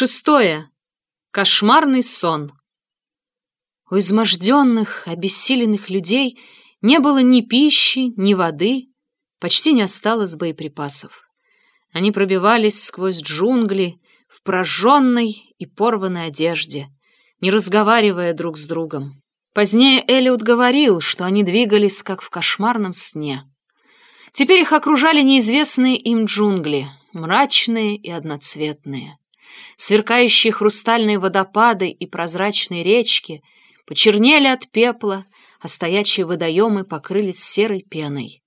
Шестое. Кошмарный сон. У изможденных, обессиленных людей не было ни пищи, ни воды, почти не осталось боеприпасов. Они пробивались сквозь джунгли в прожженной и порванной одежде, не разговаривая друг с другом. Позднее Элиот говорил, что они двигались, как в кошмарном сне. Теперь их окружали неизвестные им джунгли, мрачные и одноцветные. Сверкающие хрустальные водопады и прозрачные речки почернели от пепла, а стоячие водоемы покрылись серой пеной.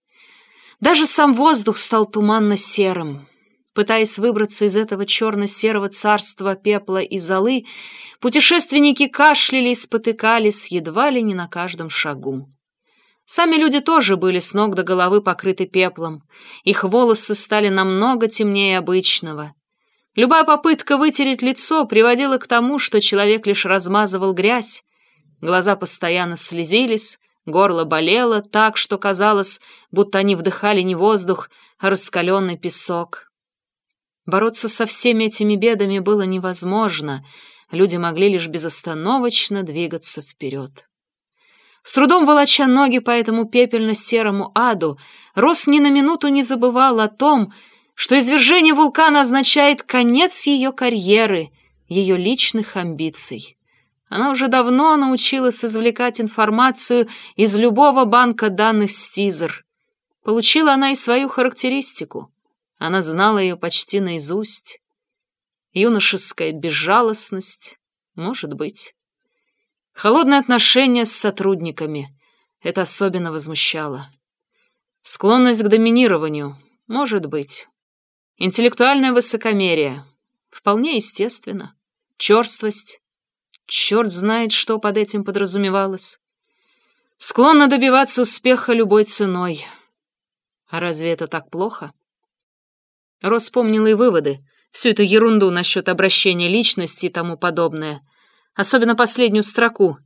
Даже сам воздух стал туманно-серым. Пытаясь выбраться из этого черно-серого царства пепла и золы, путешественники кашляли и спотыкались едва ли не на каждом шагу. Сами люди тоже были с ног до головы покрыты пеплом. Их волосы стали намного темнее обычного. Любая попытка вытереть лицо приводила к тому, что человек лишь размазывал грязь. Глаза постоянно слезились, горло болело так, что казалось, будто они вдыхали не воздух, а раскаленный песок. Бороться со всеми этими бедами было невозможно, люди могли лишь безостановочно двигаться вперед. С трудом волоча ноги по этому пепельно-серому аду, Рос ни на минуту не забывал о том, что извержение вулкана означает конец ее карьеры, ее личных амбиций. Она уже давно научилась извлекать информацию из любого банка данных Стизер. Получила она и свою характеристику. Она знала ее почти наизусть. Юношеская безжалостность, может быть. Холодное отношение с сотрудниками — это особенно возмущало. Склонность к доминированию, может быть. Интеллектуальное высокомерие. Вполне естественно. Черствость. Черт знает, что под этим подразумевалось. Склонна добиваться успеха любой ценой. А разве это так плохо? Рос помнил и выводы, всю эту ерунду насчет обращения личности и тому подобное. Особенно последнюю строку.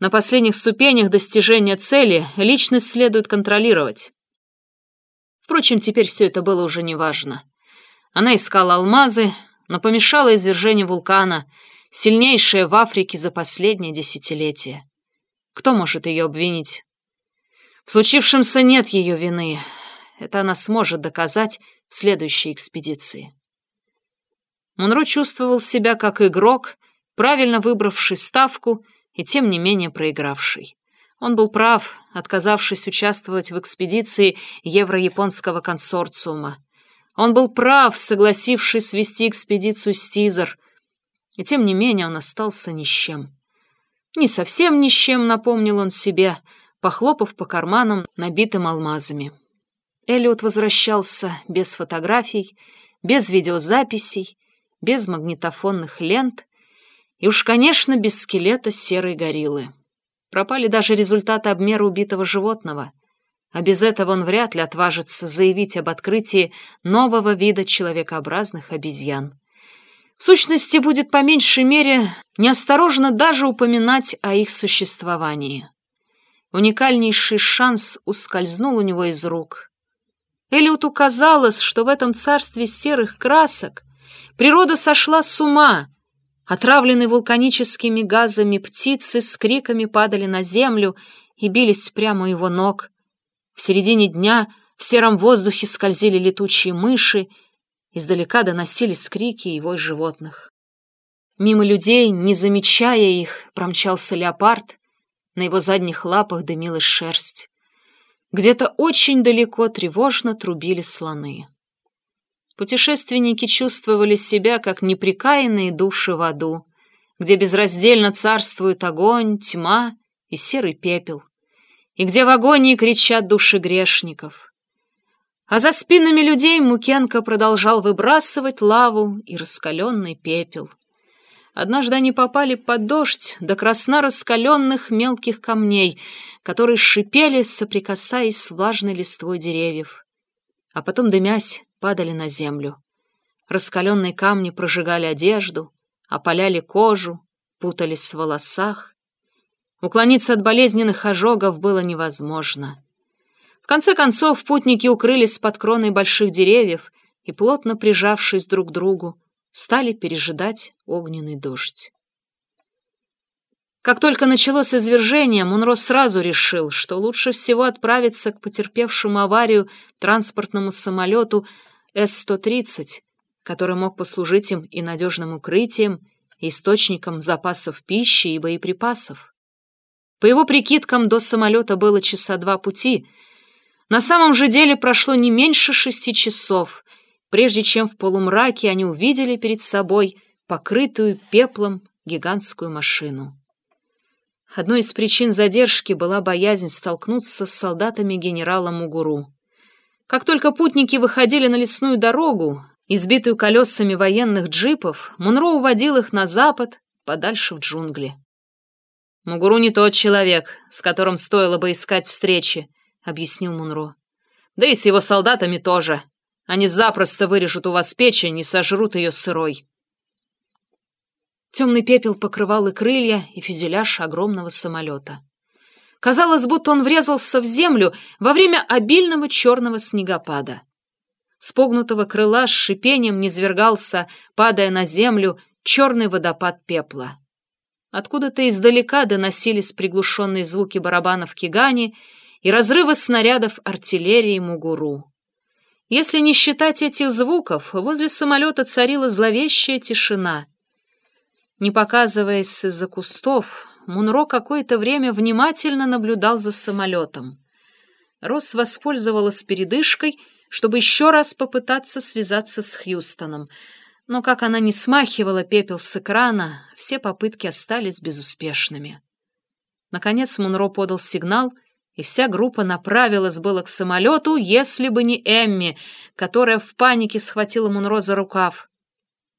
На последних ступенях достижения цели личность следует контролировать. Впрочем, теперь все это было уже неважно. Она искала алмазы, но помешало извержение вулкана, сильнейшее в Африке за последнее десятилетие. Кто может ее обвинить? В случившемся нет ее вины. Это она сможет доказать в следующей экспедиции. Монро чувствовал себя как игрок, правильно выбравший ставку и тем не менее проигравший. Он был прав, отказавшись участвовать в экспедиции Евро-японского консорциума. Он был прав, согласившись свести экспедицию с Тизер. И тем не менее он остался ни с чем. Не совсем ни с чем, напомнил он себе, похлопав по карманам, набитым алмазами. Эллиот возвращался без фотографий, без видеозаписей, без магнитофонных лент и уж, конечно, без скелета серой гориллы. Пропали даже результаты обмера убитого животного — а без этого он вряд ли отважится заявить об открытии нового вида человекообразных обезьян. В сущности, будет по меньшей мере неосторожно даже упоминать о их существовании. Уникальнейший шанс ускользнул у него из рук. Элиоту казалось, что в этом царстве серых красок природа сошла с ума. Отравленные вулканическими газами птицы с криками падали на землю и бились прямо у его ног, в середине дня в сером воздухе скользили летучие мыши, издалека доносились крики и вой животных. Мимо людей, не замечая их, промчался леопард, на его задних лапах дымилась шерсть. Где-то очень далеко тревожно трубили слоны. Путешественники чувствовали себя, как неприкаянные души в аду, где безраздельно царствуют огонь, тьма и серый пепел и где в агонии кричат души грешников. А за спинами людей Мукенко продолжал выбрасывать лаву и раскаленный пепел. Однажды они попали под дождь до красно раскаленных мелких камней, которые шипели, соприкасаясь с влажной листвой деревьев. А потом, дымясь, падали на землю. Раскаленные камни прожигали одежду, опаляли кожу, путались в волосах. Уклониться от болезненных ожогов было невозможно. В конце концов, путники укрылись под кроной больших деревьев и, плотно прижавшись друг к другу, стали пережидать огненный дождь. Как только началось извержение, Мунро сразу решил, что лучше всего отправиться к потерпевшему аварию транспортному самолету С-130, который мог послужить им и надежным укрытием, и источником запасов пищи и боеприпасов. По его прикидкам, до самолета было часа два пути. На самом же деле прошло не меньше шести часов, прежде чем в полумраке они увидели перед собой покрытую пеплом гигантскую машину. Одной из причин задержки была боязнь столкнуться с солдатами генерала Мугуру. Как только путники выходили на лесную дорогу, избитую колесами военных джипов, Мунро уводил их на запад, подальше в джунгли. «Мугуру не тот человек, с которым стоило бы искать встречи», — объяснил Мунро. «Да и с его солдатами тоже. Они запросто вырежут у вас печень и сожрут ее сырой». Темный пепел покрывал и крылья, и фюзеляж огромного самолета. Казалось, будто он врезался в землю во время обильного черного снегопада. С погнутого крыла с шипением низвергался, падая на землю, черный водопад пепла. Откуда-то издалека доносились приглушенные звуки барабанов кигани и разрывы снарядов артиллерии Мугуру. Если не считать этих звуков, возле самолета царила зловещая тишина — не показываясь из-за кустов, Мунро какое-то время внимательно наблюдал за самолетом. Росс воспользовалась передышкой, чтобы еще раз попытаться связаться с Хьюстоном. Но как она не смахивала пепел с экрана, все попытки остались безуспешными. Наконец Мунро подал сигнал, и вся группа направилась было к самолету, если бы не Эмми, которая в панике схватила Мунро за рукав.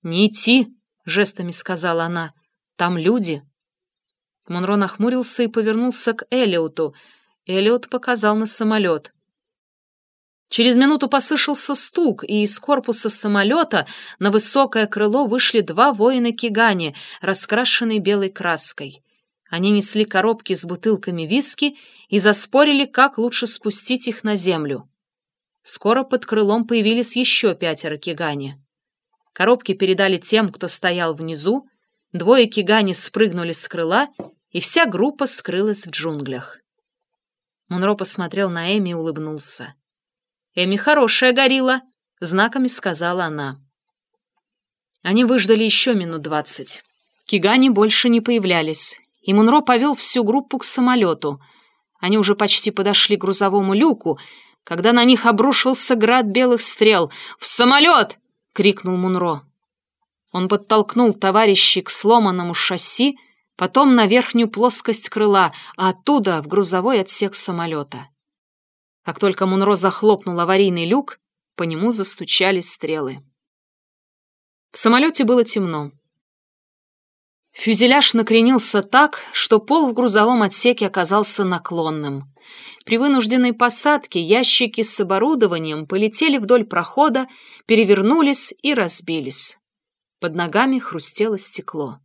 «Не идти!» — жестами сказала она. «Там люди». Монро нахмурился и повернулся к Элиоту. Элиот показал на самолет. Через минуту послышался стук, и из корпуса самолета на высокое крыло вышли два воина Кигани, раскрашенные белой краской. Они несли коробки с бутылками виски и заспорили, как лучше спустить их на землю. Скоро под крылом появились еще пятеро Кигани. Коробки передали тем, кто стоял внизу, двое кигани спрыгнули с крыла, и вся группа скрылась в джунглях. Монро посмотрел на Эми и улыбнулся. «Эми хорошая горилла», — знаками сказала она. Они выждали еще минут двадцать. Кигани больше не появлялись, и Монро повел всю группу к самолету. Они уже почти подошли к грузовому люку, когда на них обрушился град белых стрел. «В самолет!» — крикнул Мунро. Он подтолкнул товарищей к сломанному шасси, потом на верхнюю плоскость крыла, а оттуда в грузовой отсек самолета. Как только Мунро захлопнул аварийный люк, по нему застучали стрелы. В самолете было темно. Фюзеляж накренился так, что пол в грузовом отсеке оказался наклонным. При вынужденной посадке ящики с оборудованием полетели вдоль прохода, перевернулись и разбились. Под ногами хрустело стекло.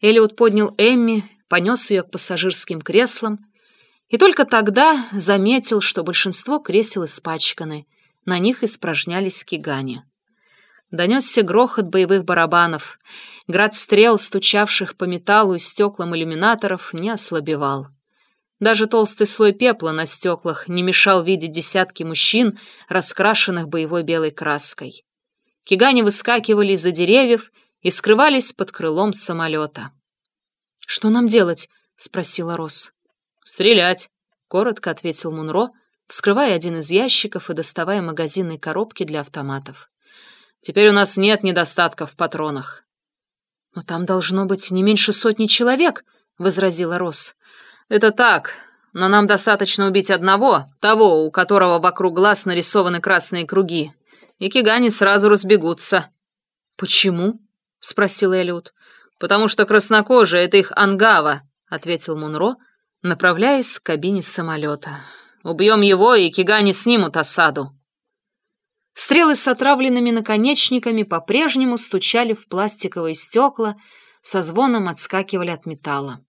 Элиот поднял Эмми, понес ее к пассажирским креслам, и только тогда заметил, что большинство кресел испачканы, на них испражнялись кигани. Донесся грохот боевых барабанов. Град стрел, стучавших по металлу и стеклам иллюминаторов, не ослабевал. Даже толстый слой пепла на стеклах не мешал видеть десятки мужчин, раскрашенных боевой белой краской. Кигани выскакивали из-за деревьев и скрывались под крылом самолета. «Что нам делать?» — спросила Рос. «Стрелять», — коротко ответил Мунро, вскрывая один из ящиков и доставая магазинные коробки для автоматов. «Теперь у нас нет недостатков в патронах». «Но там должно быть не меньше сотни человек», — возразила Рос. «Это так, но нам достаточно убить одного, того, у которого вокруг глаз нарисованы красные круги, и кигани сразу разбегутся». «Почему?» — спросил Эллиот. «Потому что краснокожие — это их ангава», — ответил Мунро, направляясь к кабине самолета. «Убьем его, и кигани снимут осаду». Стрелы с отравленными наконечниками по-прежнему стучали в пластиковые стекла, со звоном отскакивали от металла.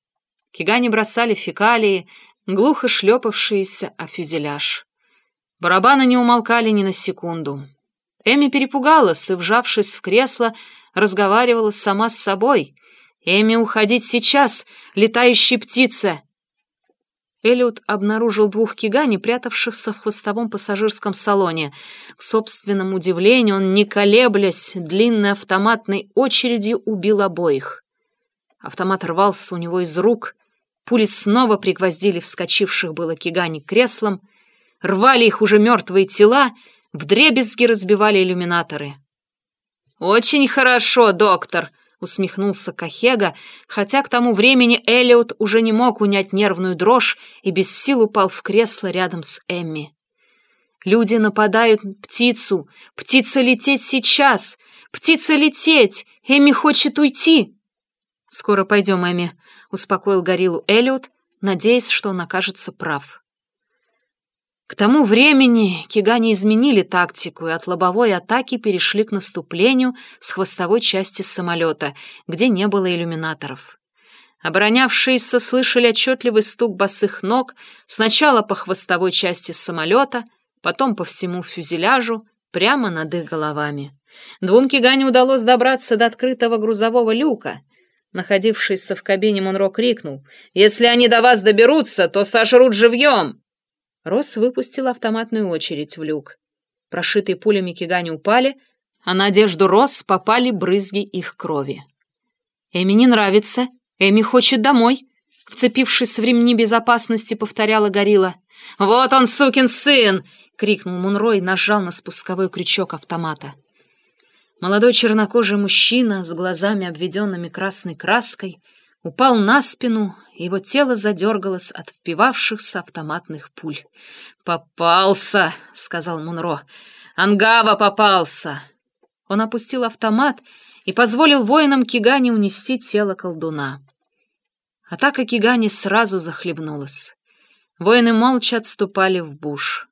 Кигани бросали фекалии, глухо шлепавшиеся о фюзеляж. Барабаны не умолкали ни на секунду. Эми перепугалась и, вжавшись в кресло, разговаривала сама с собой. «Эми, уходить сейчас, летающая птица!» Эллиот обнаружил двух кигани, прятавшихся в хвостовом пассажирском салоне. К собственному удивлению, он, не колеблясь, длинной автоматной очередью убил обоих. Автомат рвался у него из рук, пули снова пригвоздили вскочивших было кигани к креслам, рвали их уже мертвые тела, вдребезги разбивали иллюминаторы. «Очень хорошо, доктор!» — усмехнулся Кахега, хотя к тому времени Элliot уже не мог унять нервную дрожь и без сил упал в кресло рядом с Эмми. «Люди нападают птицу! Птица лететь сейчас! Птица лететь! Эмми хочет уйти!» «Скоро пойдем, Эмми», — успокоил гориллу Эллиот, надеясь, что он окажется прав. К тому времени кигане изменили тактику и от лобовой атаки перешли к наступлению с хвостовой части самолета, где не было иллюминаторов. Оборонявшиеся слышали отчетливый стук босых ног сначала по хвостовой части самолета, потом по всему фюзеляжу, прямо над их головами. Двум кигане удалось добраться до открытого грузового люка. Находившийся в кабине Монро крикнул «Если они до вас доберутся, то сожрут живьем!» Росс выпустил автоматную очередь в люк. Прошитые пулями кигани упали, а на одежду Росс попали брызги их крови. «Эми не нравится. Эми хочет домой», — вцепившись в ремни безопасности, повторяла горилла. «Вот он, сукин сын!» — крикнул Мунро и нажал на спусковой крючок автомата. Молодой чернокожий мужчина с глазами, обведенными красной краской, упал на спину его тело задергалось от впивавшихся автоматных пуль. «Попался!» — сказал Мунро. «Ангава попался!» Он опустил автомат и позволил воинам Кигани унести тело колдуна. Атака Кигани сразу захлебнулась. Воины молча отступали в буш.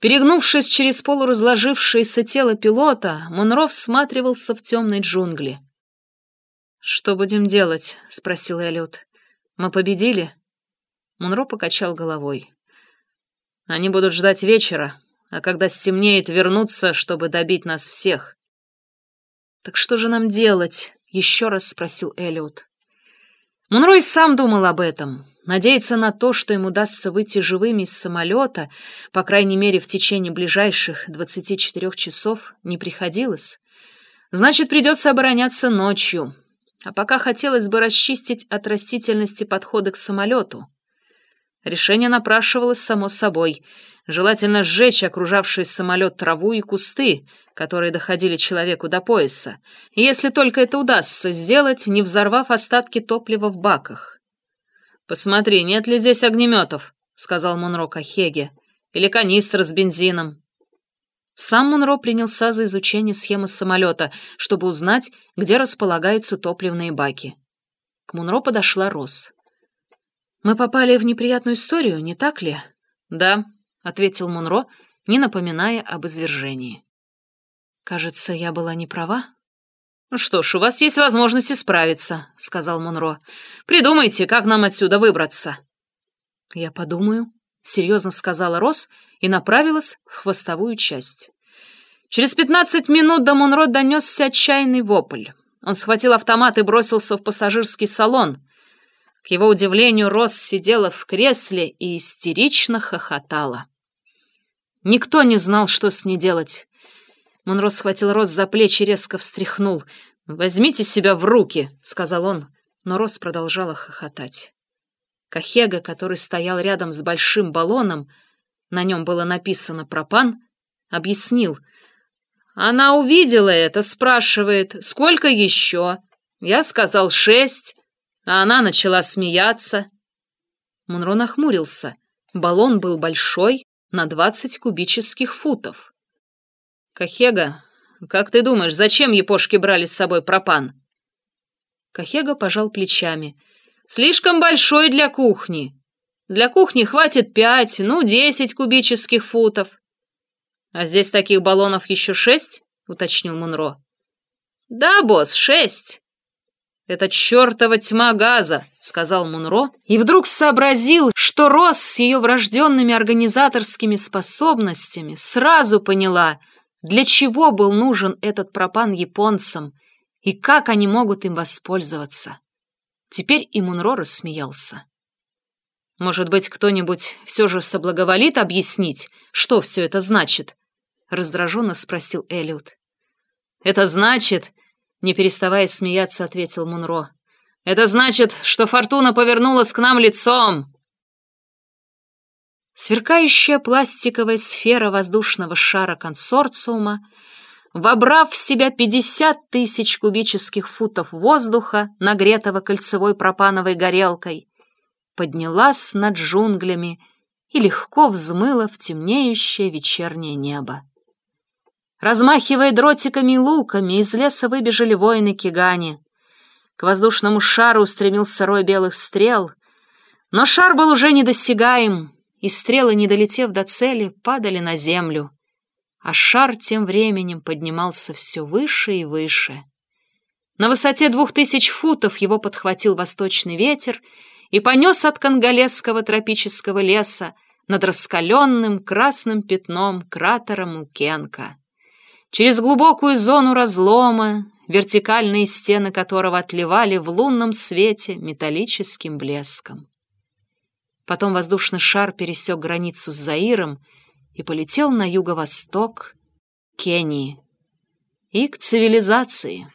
Перегнувшись через полуразложившееся тело пилота, Монро всматривался в темной джунгли. «Что будем делать?» — спросил Эллиот. Мы победили?» Мунро покачал головой. «Они будут ждать вечера, а когда стемнеет, вернуться, чтобы добить нас всех». «Так что же нам делать?» — еще раз спросил Эллиот. Мунро и сам думал об этом. Надеяться на то, что им удастся выйти живыми из самолета, по крайней мере, в течение ближайших 24 часов, не приходилось. Значит, придется обороняться ночью, а пока хотелось бы расчистить от растительности подходы к самолету. Решение напрашивалось само собой. Желательно сжечь окружавший самолет траву и кусты, которые доходили человеку до пояса, если только это удастся сделать, не взорвав остатки топлива в баках. «Посмотри, нет ли здесь огнеметов?» — сказал Монро Кахеге. «Или канистр с бензином?» Сам Монро принялся за изучение схемы самолета, чтобы узнать, где располагаются топливные баки. К Монро подошла Росс. «Мы попали в неприятную историю, не так ли?» «Да», — ответил Монро, не напоминая об извержении. «Кажется, я была не права?» «Ну что ж, у вас есть возможность исправиться», — сказал Монро. «Придумайте, как нам отсюда выбраться». «Я подумаю», — серьезно сказала Росс и направилась в хвостовую часть. Через пятнадцать минут до Монро донесся отчаянный вопль. Он схватил автомат и бросился в пассажирский салон. К его удивлению, Росс сидела в кресле и истерично хохотала. Никто не знал, что с ней делать. Монро схватил Росс за плечи и резко встряхнул. «Возьмите себя в руки», — сказал он, но Росс продолжала хохотать. Кахега, который стоял рядом с большим баллоном, на нем было написано «Пропан», объяснил. Она увидела это, спрашивает, сколько еще? Я сказал шесть, а она начала смеяться. Мунро нахмурился. Баллон был большой, на двадцать кубических футов. «Кахега, как ты думаешь, зачем япошки брали с собой пропан?» Кахега пожал плечами. «Слишком большой для кухни. Для кухни хватит пять, ну, десять кубических футов. А здесь таких баллонов еще шесть? Уточнил Мунро. Да, босс, шесть. «Это чертова тьма газа», — сказал Мунро, и вдруг сообразил, что Рос с ее врожденными организаторскими способностями сразу поняла, для чего был нужен этот пропан японцам, И как они могут им воспользоваться? Теперь и Мунро рассмеялся. «Может быть, кто-нибудь все же соблаговолит объяснить, что все это значит?» — раздраженно спросил Элliot. «Это значит...» — не переставая смеяться, ответил Мунро. «Это значит, что фортуна повернулась к нам лицом!» Сверкающая пластиковая сфера воздушного шара консорциума, вобрав в себя 50 тысяч кубических футов воздуха, нагретого кольцевой пропановой горелкой, поднялась над джунглями и легко взмыла в темнеющее вечернее небо. Размахивая дротиками и луками, из леса выбежали воины Кигани. К воздушному шару устремился рой белых стрел, но шар был уже недосягаем, и стрелы, не долетев до цели, падали на землю, а шар тем временем поднимался все выше и выше. На высоте двух тысяч футов его подхватил восточный ветер и понес от конголезского тропического леса над раскаленным красным пятном кратера Мукенка. Через глубокую зону разлома, вертикальные стены которого отливали в лунном свете металлическим блеском. Потом воздушный шар пересек границу с Заиром и полетел на юго-восток Кении и к цивилизации.